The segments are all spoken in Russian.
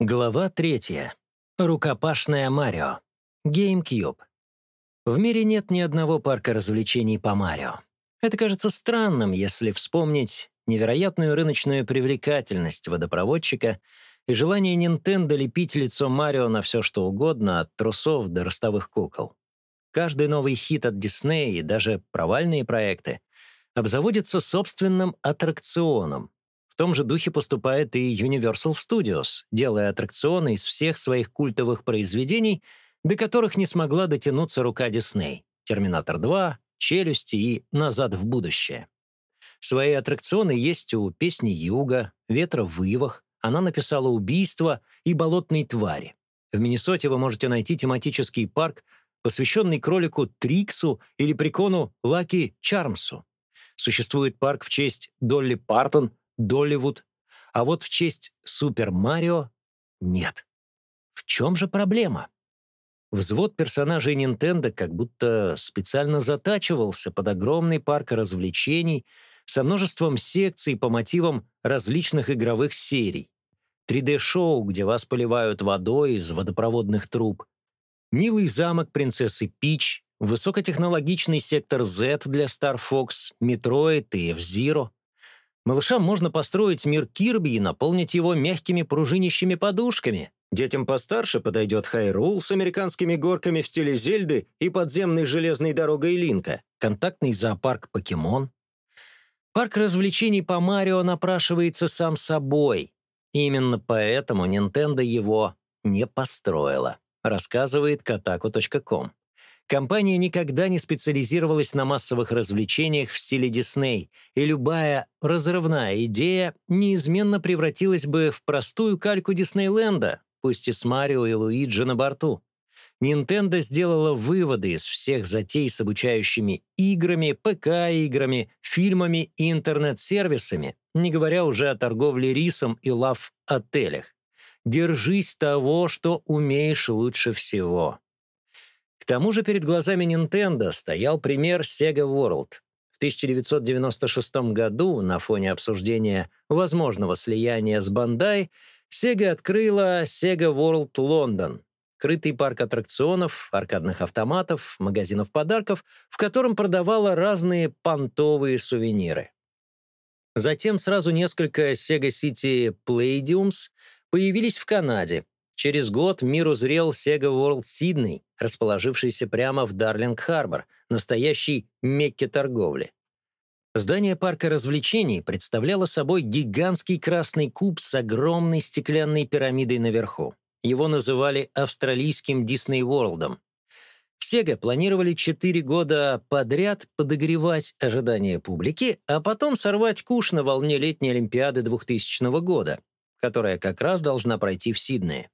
Глава третья. Рукопашная Марио. GameCube. В мире нет ни одного парка развлечений по Марио. Это кажется странным, если вспомнить невероятную рыночную привлекательность водопроводчика и желание Nintendo лепить лицо Марио на все что угодно, от трусов до ростовых кукол. Каждый новый хит от Disney и даже провальные проекты обзаводится собственным аттракционом, том же духе поступает и Universal Studios, делая аттракционы из всех своих культовых произведений, до которых не смогла дотянуться рука Дисней «Терминатор 2», «Челюсти» и «Назад в будущее». Свои аттракционы есть у «Песни Юга», «Ветра в Ивах», она написала «Убийство» и «Болотные твари». В Миннесоте вы можете найти тематический парк, посвященный кролику Триксу или прикону Лаки Чармсу. Существует парк в честь Долли Партон, Долливуд, а вот в честь Супер Марио нет. В чем же проблема? Взвод персонажей Nintendo как будто специально затачивался под огромный парк развлечений со множеством секций по мотивам различных игровых серий. 3D-шоу, где вас поливают водой из водопроводных труб. Милый замок принцессы Пич, высокотехнологичный сектор Z для Star Fox, Metroid и F-Zero — Малышам можно построить мир Кирби и наполнить его мягкими пружинищими подушками. Детям постарше подойдет Хайрул с американскими горками в стиле Зельды и подземной железной дорогой Линка, контактный зоопарк «Покемон». Парк развлечений по Марио напрашивается сам собой. именно поэтому Nintendo его не построила, рассказывает kotaku.com. Компания никогда не специализировалась на массовых развлечениях в стиле Дисней, и любая разрывная идея неизменно превратилась бы в простую кальку Диснейленда, пусть и с Марио и Луиджи на борту. Nintendo сделала выводы из всех затей с обучающими играми, ПК-играми, фильмами и интернет-сервисами, не говоря уже о торговле рисом и лав-отелях. Держись того, что умеешь лучше всего тому же перед глазами Nintendo стоял пример Sega World. В 1996 году, на фоне обсуждения возможного слияния с Bandai, Sega открыла Sega World London, крытый парк аттракционов, аркадных автоматов, магазинов подарков, в котором продавала разные понтовые сувениры. Затем сразу несколько Sega City Palladiums появились в Канаде, Через год мир узрел Sega World Sydney, расположившийся прямо в Дарлинг-Харбор, настоящей мекке торговли. Здание парка развлечений представляло собой гигантский красный куб с огромной стеклянной пирамидой наверху. Его называли австралийским Дисней Ворлдом. В Sega планировали четыре года подряд подогревать ожидания публики, а потом сорвать куш на волне летней Олимпиады 2000 года, которая как раз должна пройти в Сиднее.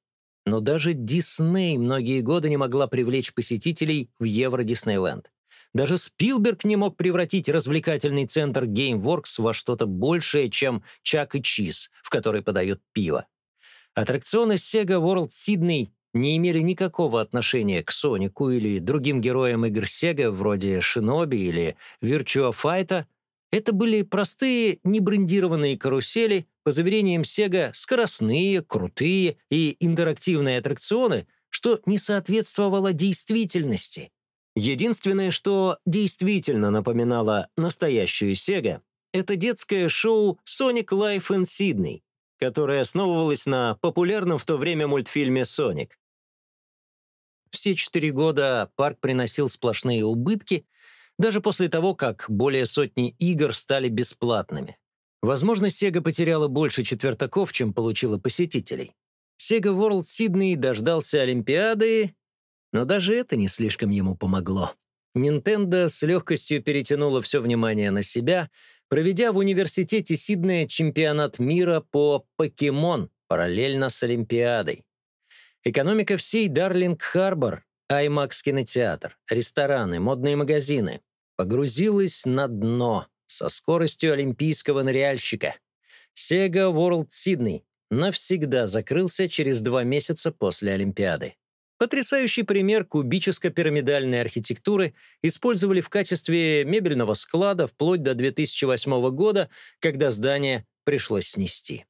Но даже Дисней многие годы не могла привлечь посетителей в Евро-Диснейленд. Даже Спилберг не мог превратить развлекательный центр GameWorks во что-то большее, чем Чак и Чиз, в который подают пиво. Аттракционы Sega World Sydney не имели никакого отношения к Сонику или другим героям игр Sega, вроде Шиноби или Virtua Fighter. Это были простые, небрендированные карусели, по заверениям Sega, скоростные, крутые и интерактивные аттракционы, что не соответствовало действительности. Единственное, что действительно напоминало настоящую Sega, это детское шоу Sonic Life in Sydney, которое основывалось на популярном в то время мультфильме «Соник». Все четыре года парк приносил сплошные убытки, даже после того, как более сотни игр стали бесплатными. Возможно, Sega потеряла больше четвертаков, чем получила посетителей. Sega World Sydney дождался Олимпиады, но даже это не слишком ему помогло. Nintendo с легкостью перетянула все внимание на себя, проведя в университете Сиднея чемпионат мира по покемон параллельно с Олимпиадой. Экономика всей Дарлинг-Харбор, IMAX кинотеатр, рестораны, модные магазины погрузилась на дно со скоростью олимпийского ныряльщика. Sega World Sydney навсегда закрылся через два месяца после Олимпиады. Потрясающий пример кубическо-пирамидальной архитектуры использовали в качестве мебельного склада вплоть до 2008 года, когда здание пришлось снести.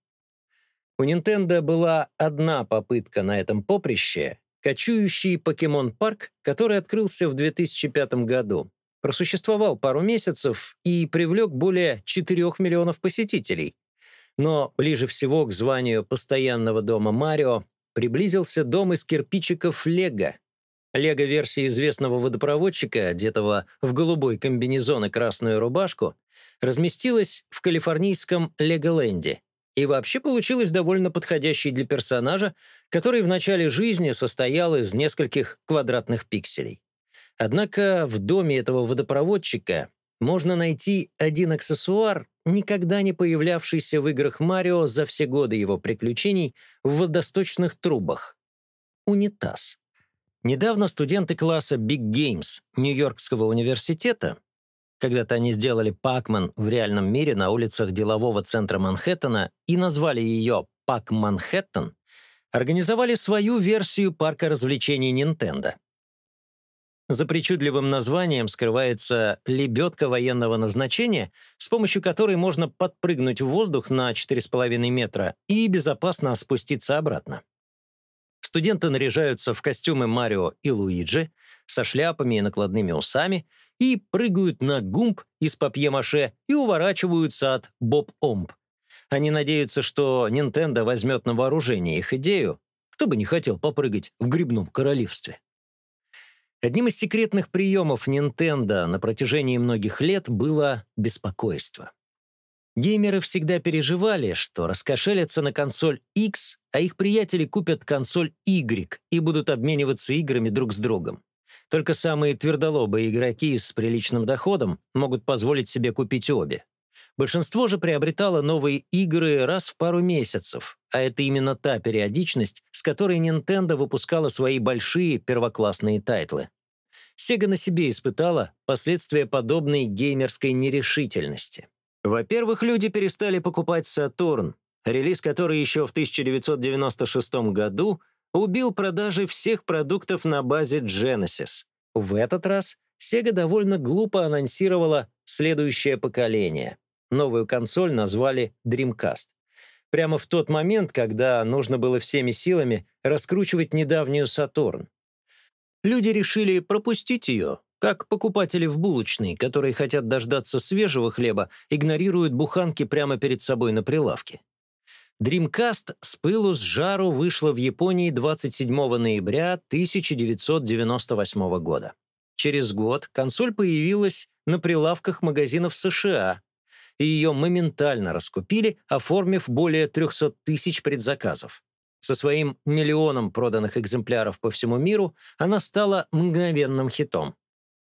У Nintendo была одна попытка на этом поприще — кочующий покемон-парк, который открылся в 2005 году. Просуществовал пару месяцев и привлек более 4 миллионов посетителей. Но ближе всего к званию постоянного дома Марио приблизился дом из кирпичиков Лего. Лего-версия известного водопроводчика, одетого в голубой комбинезон и красную рубашку, разместилась в калифорнийском Леголенде и вообще получилась довольно подходящей для персонажа, который в начале жизни состоял из нескольких квадратных пикселей. Однако в доме этого водопроводчика можно найти один аксессуар, никогда не появлявшийся в играх Марио за все годы его приключений в водосточных трубах — унитаз. Недавно студенты класса Big Games Нью-Йоркского университета когда-то они сделали Пакман в реальном мире на улицах делового центра Манхэттена и назвали ее Пак Манхэттен, организовали свою версию парка развлечений Nintendo. За причудливым названием скрывается лебедка военного назначения, с помощью которой можно подпрыгнуть в воздух на 4,5 метра и безопасно спуститься обратно. Студенты наряжаются в костюмы Марио и Луиджи со шляпами и накладными усами — и прыгают на гумб из папье-маше и уворачиваются от боб-омб. Они надеются, что Nintendo возьмет на вооружение их идею. Кто бы не хотел попрыгать в грибном королевстве. Одним из секретных приемов Nintendo на протяжении многих лет было беспокойство. Геймеры всегда переживали, что раскошелятся на консоль X, а их приятели купят консоль Y и будут обмениваться играми друг с другом. Только самые твердолобые игроки с приличным доходом могут позволить себе купить обе. Большинство же приобретало новые игры раз в пару месяцев, а это именно та периодичность, с которой Nintendo выпускала свои большие первоклассные тайтлы. Sega на себе испытала последствия подобной геймерской нерешительности. Во-первых, люди перестали покупать Saturn, релиз который еще в 1996 году убил продажи всех продуктов на базе Genesis. В этот раз Sega довольно глупо анонсировала следующее поколение. Новую консоль назвали Dreamcast. Прямо в тот момент, когда нужно было всеми силами раскручивать недавнюю Saturn. Люди решили пропустить ее, как покупатели в булочной, которые хотят дождаться свежего хлеба, игнорируют буханки прямо перед собой на прилавке. Dreamcast с пылу с жару вышла в Японии 27 ноября 1998 года. Через год консоль появилась на прилавках магазинов США, и ее моментально раскупили, оформив более 300 тысяч предзаказов. Со своим миллионом проданных экземпляров по всему миру она стала мгновенным хитом.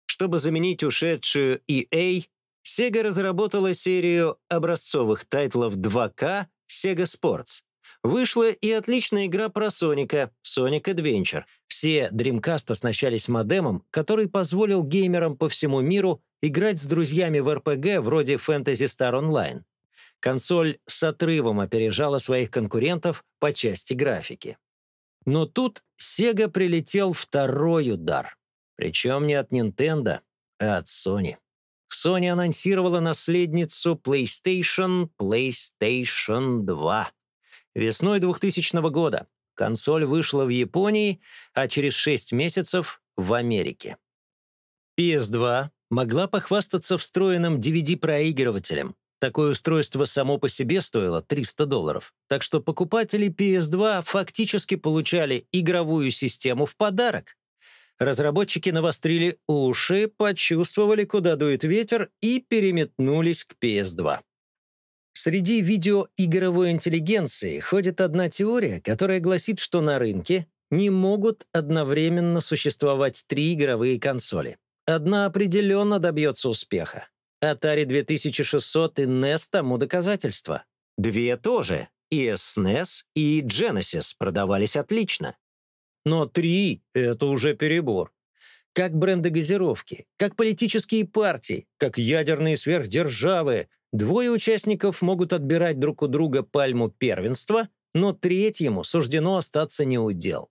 Чтобы заменить ушедшую EA, Sega разработала серию образцовых тайтлов 2K Sega Sports. Вышла и отличная игра про Соника, Sonic Adventure. Все Dreamcast оснащались модемом, который позволил геймерам по всему миру играть с друзьями в RPG вроде Fantasy Star Online. Консоль с отрывом опережала своих конкурентов по части графики. Но тут Sega прилетел второй удар. Причем не от Nintendo, а от Sony. Sony анонсировала наследницу PlayStation PlayStation 2. Весной 2000 года консоль вышла в Японии, а через 6 месяцев — в Америке. PS2 могла похвастаться встроенным DVD-проигрывателем. Такое устройство само по себе стоило 300 долларов. Так что покупатели PS2 фактически получали игровую систему в подарок. Разработчики навострили уши, почувствовали, куда дует ветер, и переметнулись к PS2. Среди видеоигровой интеллигенции ходит одна теория, которая гласит, что на рынке не могут одновременно существовать три игровые консоли. Одна определенно добьется успеха. Atari 2600 и NES тому доказательство. Две тоже. И SNES, и Genesis продавались отлично. Но три — это уже перебор. Как бренды газировки, как политические партии, как ядерные сверхдержавы. Двое участников могут отбирать друг у друга пальму первенства, но третьему суждено остаться неудел.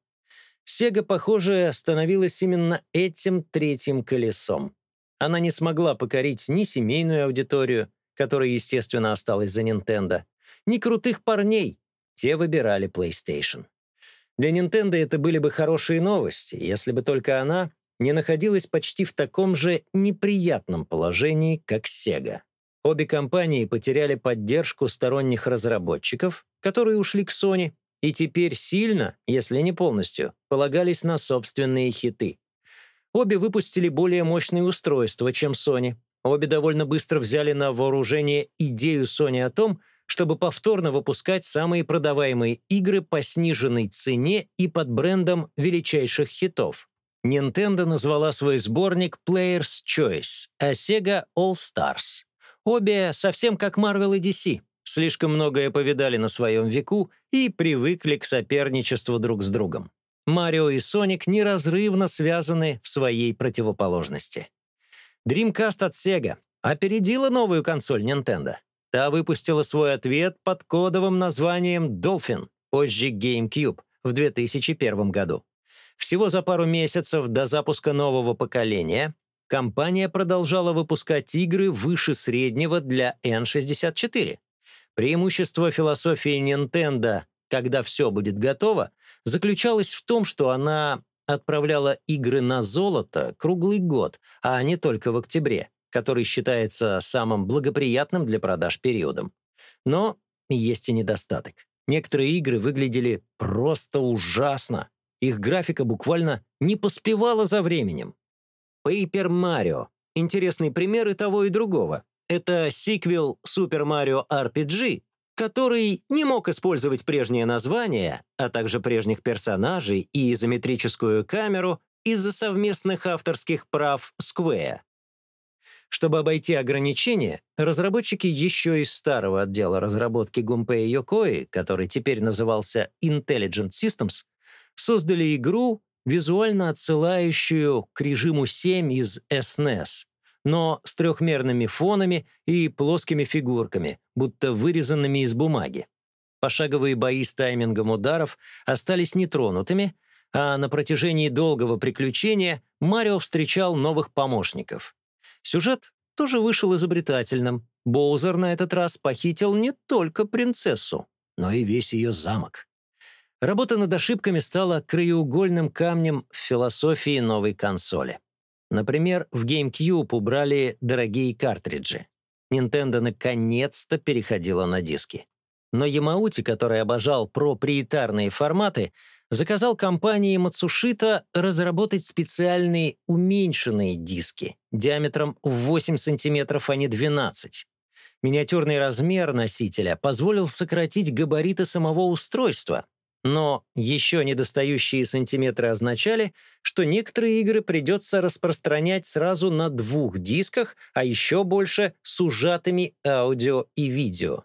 Сега, похоже, становилась именно этим третьим колесом. Она не смогла покорить ни семейную аудиторию, которая, естественно, осталась за Nintendo, ни крутых парней, те выбирали PlayStation. Для Nintendo это были бы хорошие новости, если бы только она не находилась почти в таком же неприятном положении, как Sega. Обе компании потеряли поддержку сторонних разработчиков, которые ушли к Sony, и теперь сильно, если не полностью, полагались на собственные хиты. Обе выпустили более мощные устройства, чем Sony. Обе довольно быстро взяли на вооружение идею Sony о том, чтобы повторно выпускать самые продаваемые игры по сниженной цене и под брендом величайших хитов. Nintendo назвала свой сборник Player's Choice, а Sega All Stars. Обе совсем как Marvel и DC. Слишком многое повидали на своем веку и привыкли к соперничеству друг с другом. Марио и Соник неразрывно связаны в своей противоположности. Dreamcast от Sega опередила новую консоль Nintendo. Та выпустила свой ответ под кодовым названием Dolphin, позже GameCube, в 2001 году. Всего за пару месяцев до запуска нового поколения компания продолжала выпускать игры выше среднего для N64. Преимущество философии Nintendo «когда все будет готово» заключалось в том, что она отправляла игры на золото круглый год, а не только в октябре, который считается самым благоприятным для продаж периодом. Но есть и недостаток. Некоторые игры выглядели просто ужасно. Их графика буквально не поспевала за временем. Paper Mario — интересный пример и того, и другого. Это сиквел Super Mario RPG, который не мог использовать прежнее название, а также прежних персонажей и изометрическую камеру из-за совместных авторских прав Square. Чтобы обойти ограничения, разработчики еще из старого отдела разработки Gunpei Yokoi, который теперь назывался Intelligent Systems, создали игру, визуально отсылающую к режиму 7 из SNES, но с трехмерными фонами и плоскими фигурками, будто вырезанными из бумаги. Пошаговые бои с таймингом ударов остались нетронутыми, а на протяжении долгого приключения Марио встречал новых помощников. Сюжет тоже вышел изобретательным. Боузер на этот раз похитил не только принцессу, но и весь ее замок. Работа над ошибками стала краеугольным камнем в философии новой консоли. Например, в GameCube убрали дорогие картриджи. Nintendo наконец-то переходила на диски. Но Ямаути, который обожал проприетарные форматы, заказал компании Matsushita разработать специальные уменьшенные диски диаметром в 8 см, а не 12 Миниатюрный размер носителя позволил сократить габариты самого устройства, но еще недостающие сантиметры означали, что некоторые игры придется распространять сразу на двух дисках, а еще больше с ужатыми аудио и видео.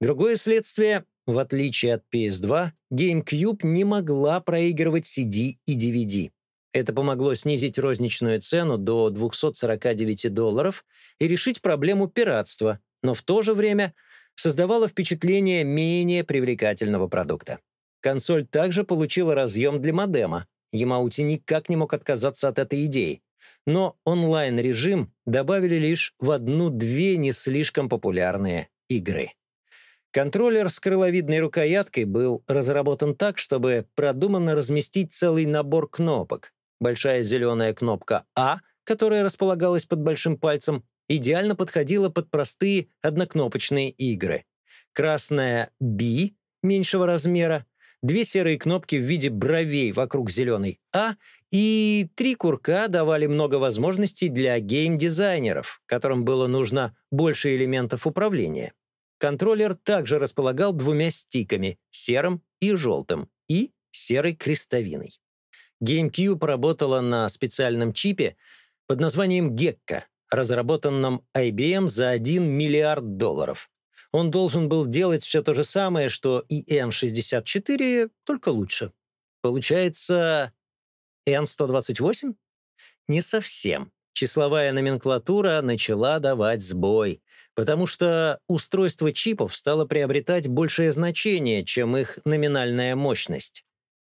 Другое следствие — в отличие от PS2, GameCube не могла проигрывать CD и DVD. Это помогло снизить розничную цену до 249 долларов и решить проблему пиратства, но в то же время создавало впечатление менее привлекательного продукта. Консоль также получила разъем для модема. Ямаути никак не мог отказаться от этой идеи. Но онлайн-режим добавили лишь в одну-две не слишком популярные игры. Контроллер с крыловидной рукояткой был разработан так, чтобы продуманно разместить целый набор кнопок. Большая зеленая кнопка «А», которая располагалась под большим пальцем, идеально подходила под простые однокнопочные игры. Красная «B» меньшего размера две серые кнопки в виде бровей вокруг зеленой «А» и три курка давали много возможностей для гейм-дизайнеров, которым было нужно больше элементов управления. Контроллер также располагал двумя стиками — серым и желтым, и серой крестовиной. GameCube работала на специальном чипе под названием Gecko, разработанном IBM за 1 миллиард долларов. Он должен был делать все то же самое, что и М64, только лучше. Получается, Н-128? Не совсем. Числовая номенклатура начала давать сбой, потому что устройство чипов стало приобретать большее значение, чем их номинальная мощность.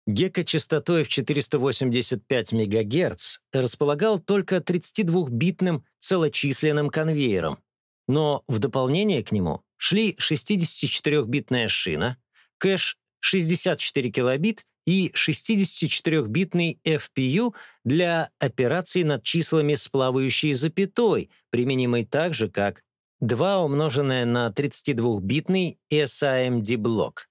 Гекко частотой в 485 МГц располагал только 32-битным целочисленным конвейером, но в дополнение к нему шли 64-битная шина, кэш 64 килобит и 64-битный FPU для операций над числами с плавающей запятой, применимый так же, как 2 умноженное на 32-битный SIMD-блок.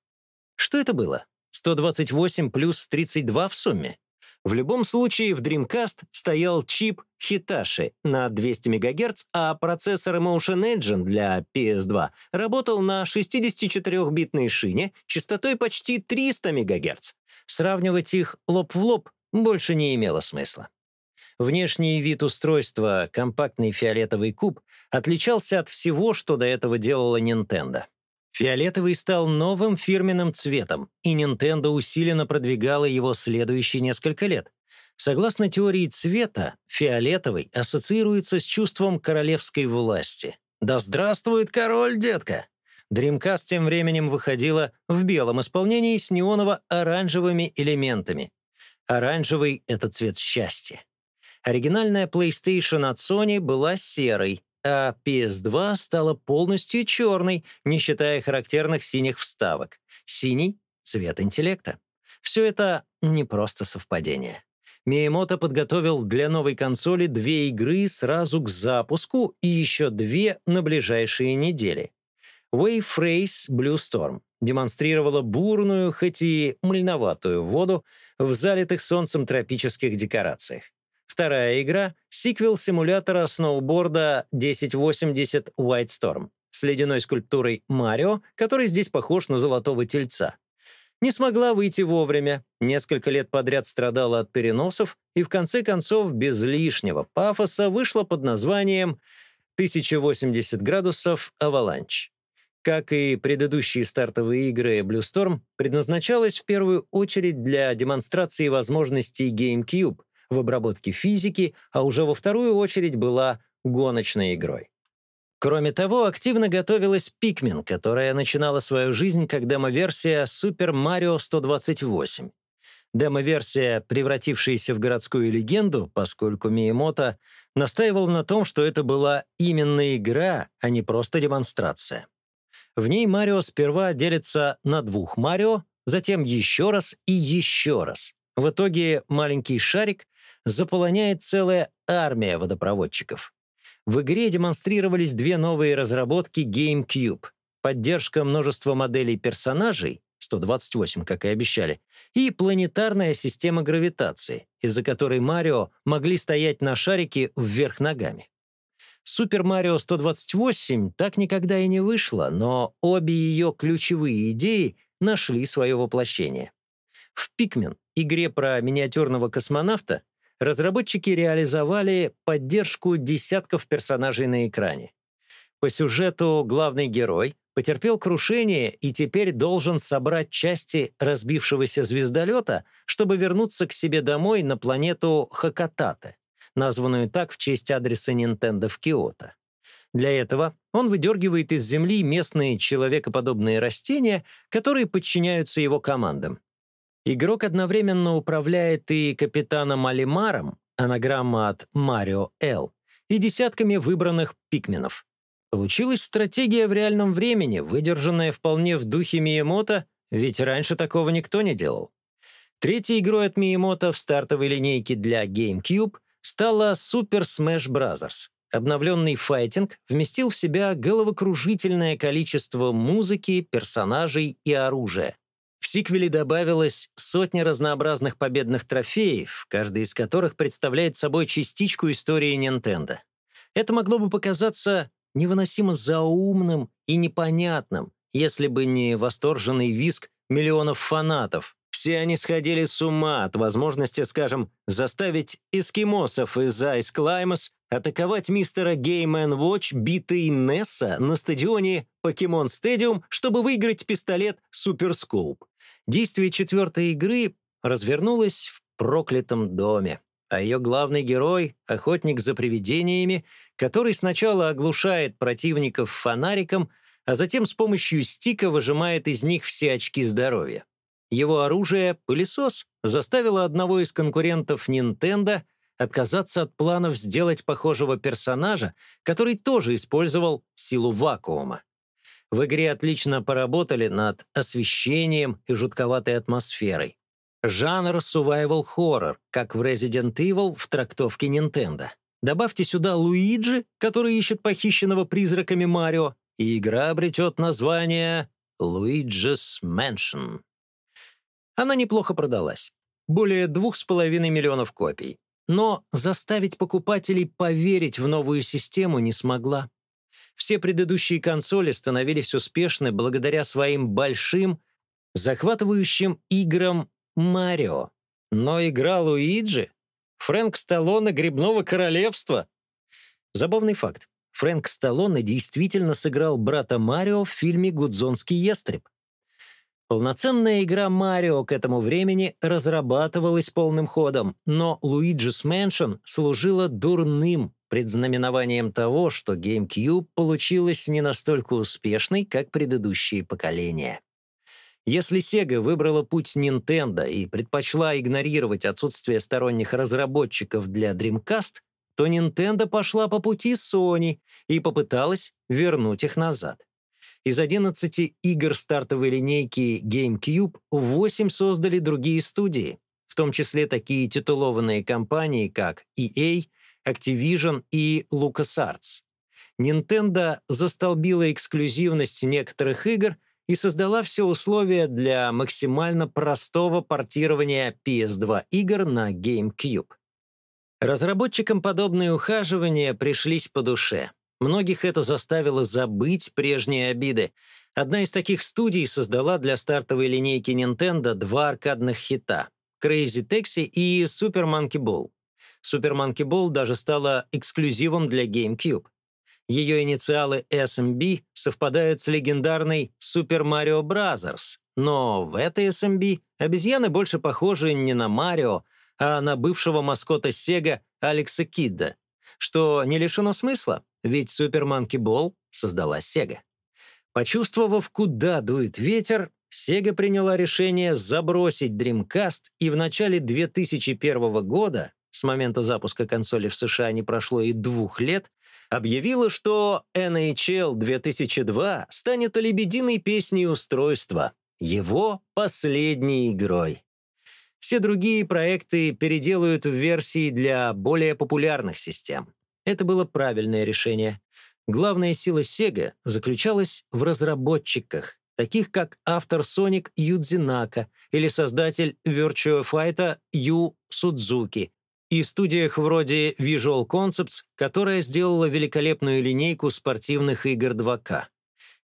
Что это было? 128 плюс 32 в сумме? В любом случае, в Dreamcast стоял чип Hitachi на 200 МГц, а процессор Emotion Engine для PS2 работал на 64-битной шине частотой почти 300 МГц. Сравнивать их лоб в лоб больше не имело смысла. Внешний вид устройства, компактный фиолетовый куб, отличался от всего, что до этого делала Nintendo. Фиолетовый стал новым фирменным цветом, и Nintendo усиленно продвигала его следующие несколько лет. Согласно теории цвета, фиолетовый ассоциируется с чувством королевской власти. «Да здравствует король, детка!» Dreamcast тем временем выходила в белом исполнении с неоново-оранжевыми элементами. Оранжевый — это цвет счастья. Оригинальная PlayStation от Sony была серой, а PS2 стала полностью черной, не считая характерных синих вставок. Синий — цвет интеллекта. Все это не просто совпадение. Миямото подготовил для новой консоли две игры сразу к запуску и еще две на ближайшие недели. Wave Race Blue Storm демонстрировала бурную, хоть и мльноватую воду в залитых солнцем тропических декорациях. Вторая игра — сиквел симулятора сноуборда 1080 White Storm с ледяной скульптурой Марио, который здесь похож на золотого тельца. Не смогла выйти вовремя, несколько лет подряд страдала от переносов и в конце концов без лишнего пафоса вышла под названием «1080 градусов Avalanche». Как и предыдущие стартовые игры Blue Storm, предназначалась в первую очередь для демонстрации возможностей GameCube — в обработке физики, а уже во вторую очередь была гоночной игрой. Кроме того, активно готовилась Pikmin, которая начинала свою жизнь как демо-версия Super Mario 128. Демо-версия, превратившаяся в городскую легенду, поскольку Миемото настаивал на том, что это была именно игра, а не просто демонстрация. В ней Марио сперва делится на двух Марио, затем еще раз и еще раз. В итоге маленький шарик заполоняет целая армия водопроводчиков. В игре демонстрировались две новые разработки GameCube. Поддержка множества моделей персонажей, 128, как и обещали, и планетарная система гравитации, из-за которой Марио могли стоять на шарике вверх ногами. Супер Марио 128 так никогда и не вышла, но обе ее ключевые идеи нашли свое воплощение. В «Пикмен» игре про миниатюрного космонавта разработчики реализовали поддержку десятков персонажей на экране. По сюжету главный герой потерпел крушение и теперь должен собрать части разбившегося звездолета, чтобы вернуться к себе домой на планету Хакатате, названную так в честь адреса Nintendo в Киото. Для этого он выдергивает из земли местные человекоподобные растения, которые подчиняются его командам. Игрок одновременно управляет и капитаном Алимаром, анаграмма от Марио Л, и десятками выбранных пикменов. Получилась стратегия в реальном времени, выдержанная вполне в духе Миемото, ведь раньше такого никто не делал. Третьей игрой от Миемото в стартовой линейке для GameCube стала Super Smash Bros. Обновленный файтинг вместил в себя головокружительное количество музыки, персонажей и оружия. В сиквеле добавилось сотни разнообразных победных трофеев, каждый из которых представляет собой частичку истории Nintendo. Это могло бы показаться невыносимо заумным и непонятным, если бы не восторженный визг миллионов фанатов. Все они сходили с ума от возможности, скажем, заставить эскимосов из Ice Climbers атаковать мистера Game Watch битой Несса на стадионе Pokemon Stadium, чтобы выиграть пистолет Scope. Действие четвертой игры развернулось в проклятом доме, а ее главный герой — охотник за привидениями, который сначала оглушает противников фонариком, а затем с помощью стика выжимает из них все очки здоровья. Его оружие, пылесос, заставило одного из конкурентов Nintendo отказаться от планов сделать похожего персонажа, который тоже использовал силу вакуума. В игре отлично поработали над освещением и жутковатой атмосферой. Жанр survival horror, как в Resident Evil в трактовке Nintendo. Добавьте сюда Луиджи, который ищет похищенного призраками Марио, и игра обретет название Luigi's Mansion. Она неплохо продалась. Более двух с половиной миллионов копий. Но заставить покупателей поверить в новую систему не смогла. Все предыдущие консоли становились успешны благодаря своим большим, захватывающим играм Марио. Но игра Луиджи? Фрэнк Сталлоне Грибного Королевства? Забавный факт. Фрэнк Сталлоне действительно сыграл брата Марио в фильме «Гудзонский ястреб». Полноценная игра Марио к этому времени разрабатывалась полным ходом, но Luigi's Mansion служила дурным предзнаменованием того, что GameCube получилась не настолько успешной, как предыдущие поколения. Если Sega выбрала путь Nintendo и предпочла игнорировать отсутствие сторонних разработчиков для Dreamcast, то Nintendo пошла по пути Sony и попыталась вернуть их назад. Из 11 игр стартовой линейки GameCube 8 создали другие студии, в том числе такие титулованные компании, как EA, Activision и LucasArts. Nintendo застолбила эксклюзивность некоторых игр — и создала все условия для максимально простого портирования PS2 игр на GameCube. Разработчикам подобные ухаживания пришлись по душе. Многих это заставило забыть прежние обиды. Одна из таких студий создала для стартовой линейки Nintendo два аркадных хита — Crazy Taxi и Super Monkey Ball. Super Monkey Ball даже стала эксклюзивом для GameCube. Ее инициалы SMB совпадают с легендарной Super Mario Bros., но в этой SMB обезьяны больше похожи не на Марио, а на бывшего маскота Sega Алекса Кидда, что не лишено смысла, ведь Super Monkey Ball создала Sega. Почувствовав, куда дует ветер, Sega приняла решение забросить Dreamcast, и в начале 2001 года, с момента запуска консоли в США не прошло и двух лет, объявила, что NHL 2002 станет лебединой песней устройства, его последней игрой. Все другие проекты переделают в версии для более популярных систем. Это было правильное решение. Главная сила Sega заключалась в разработчиках, таких как автор Sonic Юдзинака или создатель Virtua Fight Ю Судзуки, и студиях вроде Visual Concepts, которая сделала великолепную линейку спортивных игр 2К.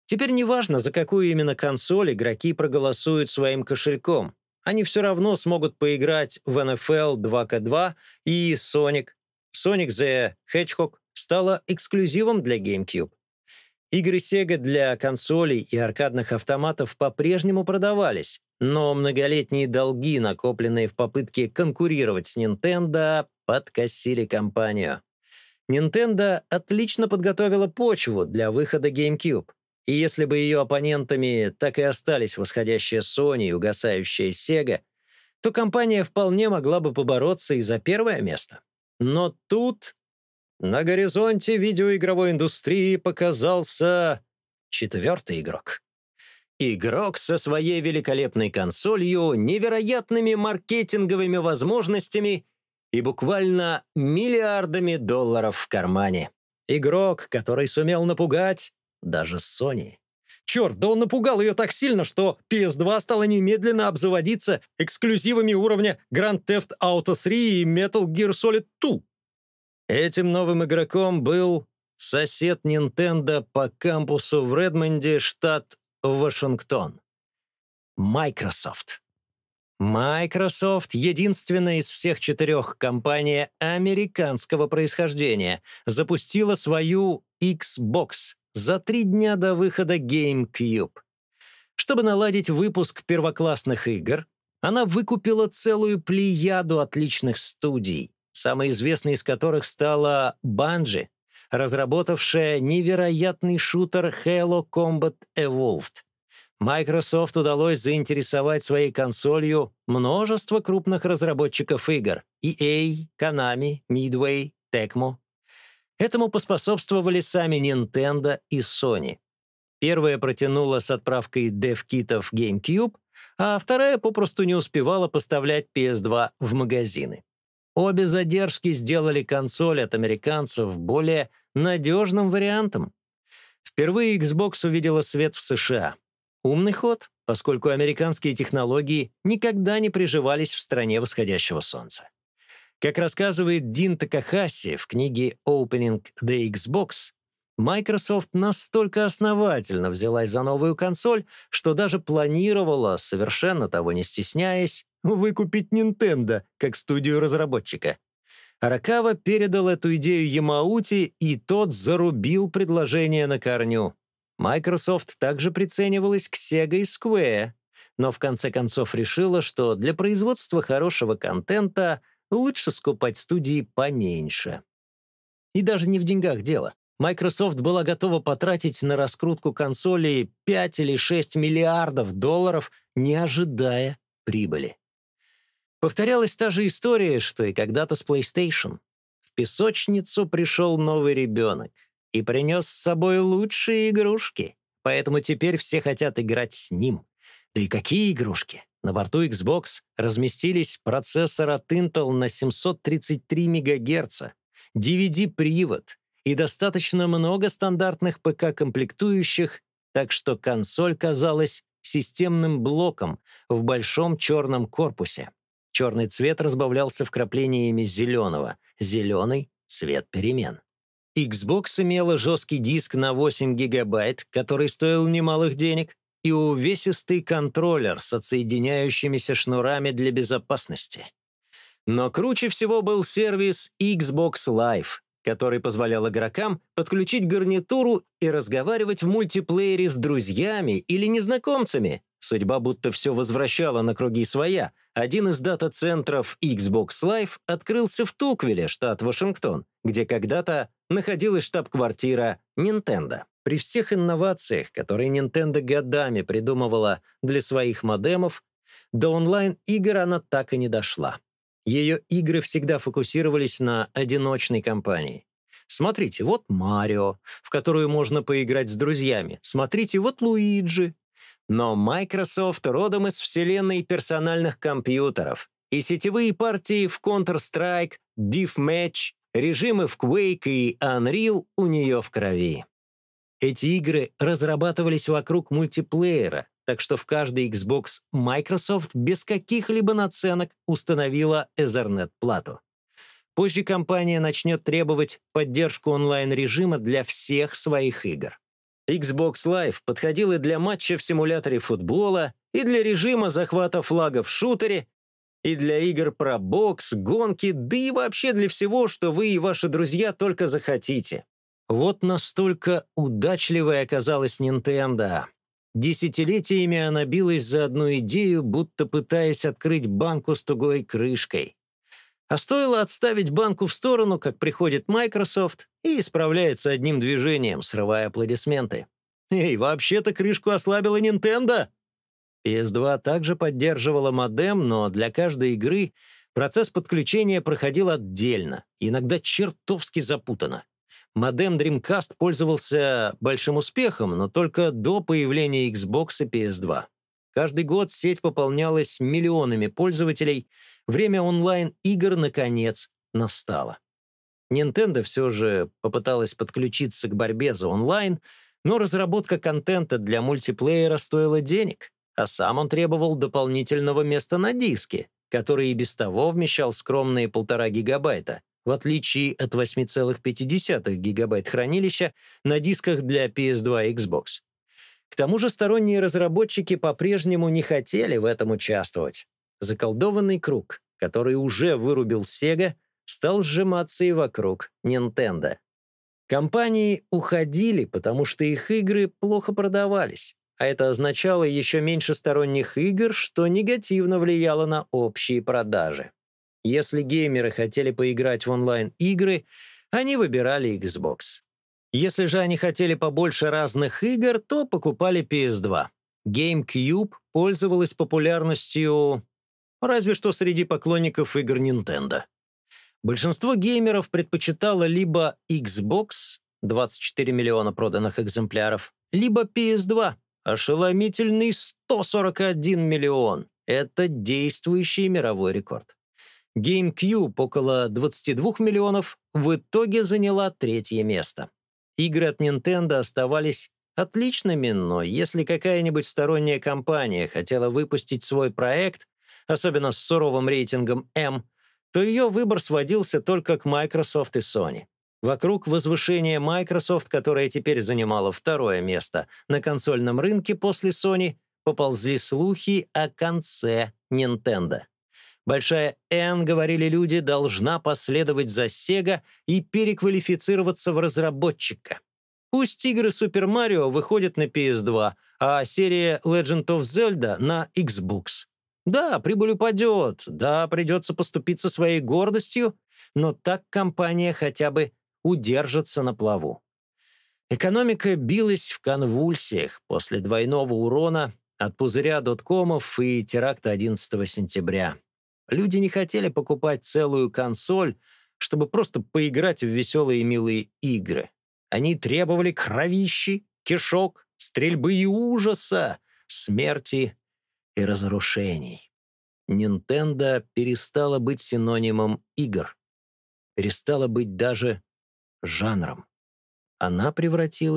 Теперь неважно, за какую именно консоль игроки проголосуют своим кошельком. Они все равно смогут поиграть в NFL 2K2 и Sonic. Sonic the Hedgehog стала эксклюзивом для GameCube. Игры Sega для консолей и аркадных автоматов по-прежнему продавались, но многолетние долги, накопленные в попытке конкурировать с Nintendo, подкосили компанию. Nintendo отлично подготовила почву для выхода GameCube. И если бы ее оппонентами так и остались восходящая Sony и угасающая Sega, то компания вполне могла бы побороться и за первое место. Но тут на горизонте видеоигровой индустрии показался четвертый игрок. Игрок со своей великолепной консолью, невероятными маркетинговыми возможностями и буквально миллиардами долларов в кармане. Игрок, который сумел напугать даже Sony. Черт, да он напугал ее так сильно, что PS2 стала немедленно обзаводиться эксклюзивами уровня Grand Theft Auto 3 и Metal Gear Solid 2. Этим новым игроком был сосед Nintendo по кампусу в Редмонде, штат Вашингтон. Microsoft. Microsoft — единственная из всех четырех компаний американского происхождения, запустила свою Xbox за три дня до выхода GameCube. Чтобы наладить выпуск первоклассных игр, она выкупила целую плеяду отличных студий, самой известной из которых стала Bungie, разработавшая невероятный шутер Halo Combat Evolved. Microsoft удалось заинтересовать своей консолью множество крупных разработчиков игр — EA, Konami, Midway, Tecmo. Этому поспособствовали сами Nintendo и Sony. Первая протянула с отправкой дев-китов GameCube, а вторая попросту не успевала поставлять PS2 в магазины. Обе задержки сделали консоль от американцев более надежным вариантом. Впервые Xbox увидела свет в США. Умный ход, поскольку американские технологии никогда не приживались в стране восходящего солнца. Как рассказывает Дин Такахаси в книге «Opening the Xbox», Microsoft настолько основательно взялась за новую консоль, что даже планировала, совершенно того не стесняясь, выкупить Nintendo как студию разработчика. Аракава передал эту идею Ямаути, и тот зарубил предложение на корню. Microsoft также приценивалась к Sega и Square, но в конце концов решила, что для производства хорошего контента лучше скупать студии поменьше. И даже не в деньгах дело. Microsoft была готова потратить на раскрутку консолей 5 или 6 миллиардов долларов, не ожидая прибыли. Повторялась та же история, что и когда-то с PlayStation. В песочницу пришел новый ребенок и принес с собой лучшие игрушки, поэтому теперь все хотят играть с ним. Да и какие игрушки? На борту Xbox разместились процессор от Intel на 733 МГц, DVD-привод и достаточно много стандартных ПК-комплектующих, так что консоль казалась системным блоком в большом черном корпусе. Черный цвет разбавлялся вкраплениями зеленого. Зеленый — цвет перемен. Xbox имела жесткий диск на 8 гигабайт, который стоил немалых денег, и увесистый контроллер с отсоединяющимися шнурами для безопасности. Но круче всего был сервис Xbox Live, который позволял игрокам подключить гарнитуру и разговаривать в мультиплеере с друзьями или незнакомцами. Судьба будто все возвращала на круги своя. Один из дата-центров Xbox Live открылся в Туквиле, штат Вашингтон, где когда-то находилась штаб-квартира Nintendo. При всех инновациях, которые Nintendo годами придумывала для своих модемов, до онлайн-игр она так и не дошла. Ее игры всегда фокусировались на одиночной кампании. Смотрите, вот Марио, в которую можно поиграть с друзьями. Смотрите, вот Луиджи. Но Microsoft родом из вселенной персональных компьютеров, и сетевые партии в Counter-Strike, Deathmatch, режимы в Quake и Unreal у нее в крови. Эти игры разрабатывались вокруг мультиплеера, так что в каждый Xbox Microsoft без каких-либо наценок установила Ethernet-плату. Позже компания начнет требовать поддержку онлайн-режима для всех своих игр. Xbox Live подходил и для матча в симуляторе футбола, и для режима захвата флага в шутере, и для игр про бокс, гонки, да и вообще для всего, что вы и ваши друзья только захотите. Вот настолько удачливой оказалась Nintendo. Десятилетиями она билась за одну идею, будто пытаясь открыть банку с тугой крышкой. А стоило отставить банку в сторону, как приходит Microsoft и исправляется одним движением, срывая аплодисменты. «Эй, вообще-то крышку ослабила Nintendo!» PS2 также поддерживала модем, но для каждой игры процесс подключения проходил отдельно, иногда чертовски запутанно. Модем Dreamcast пользовался большим успехом, но только до появления Xbox и PS2. Каждый год сеть пополнялась миллионами пользователей, время онлайн-игр, наконец, настало. Nintendo все же попыталась подключиться к борьбе за онлайн, но разработка контента для мультиплеера стоила денег, а сам он требовал дополнительного места на диске, который и без того вмещал скромные полтора гигабайта, в отличие от 8,5 гигабайт хранилища на дисках для PS2 и Xbox. К тому же сторонние разработчики по-прежнему не хотели в этом участвовать. Заколдованный круг, который уже вырубил Sega, стал сжиматься и вокруг Nintendo. Компании уходили, потому что их игры плохо продавались, а это означало еще меньше сторонних игр, что негативно влияло на общие продажи. Если геймеры хотели поиграть в онлайн-игры, они выбирали Xbox. Если же они хотели побольше разных игр, то покупали PS2. GameCube пользовалась популярностью разве что среди поклонников игр Nintendo. Большинство геймеров предпочитало либо Xbox, 24 миллиона проданных экземпляров, либо PS2 — ошеломительный 141 миллион. Это действующий мировой рекорд. GameCube около 22 миллионов в итоге заняла третье место. Игры от Nintendo оставались отличными, но если какая-нибудь сторонняя компания хотела выпустить свой проект, особенно с суровым рейтингом M, то ее выбор сводился только к Microsoft и Sony. Вокруг возвышения Microsoft, которая теперь занимала второе место на консольном рынке после Sony, поползли слухи о конце Nintendo. Большая N, говорили люди, должна последовать за Sega и переквалифицироваться в разработчика. Пусть игры Super Mario выходят на PS2, а серия Legend of Zelda на Xbox. Да, прибыль упадет, да, придется поступиться своей гордостью, но так компания хотя бы удержится на плаву. Экономика билась в конвульсиях после двойного урона от пузыря доткомов и теракта 11 сентября. Люди не хотели покупать целую консоль, чтобы просто поиграть в веселые милые игры. Они требовали кровищи, кишок, стрельбы и ужаса, смерти и разрушений. Nintendo перестала быть синонимом игр, перестала быть даже жанром. Она превратилась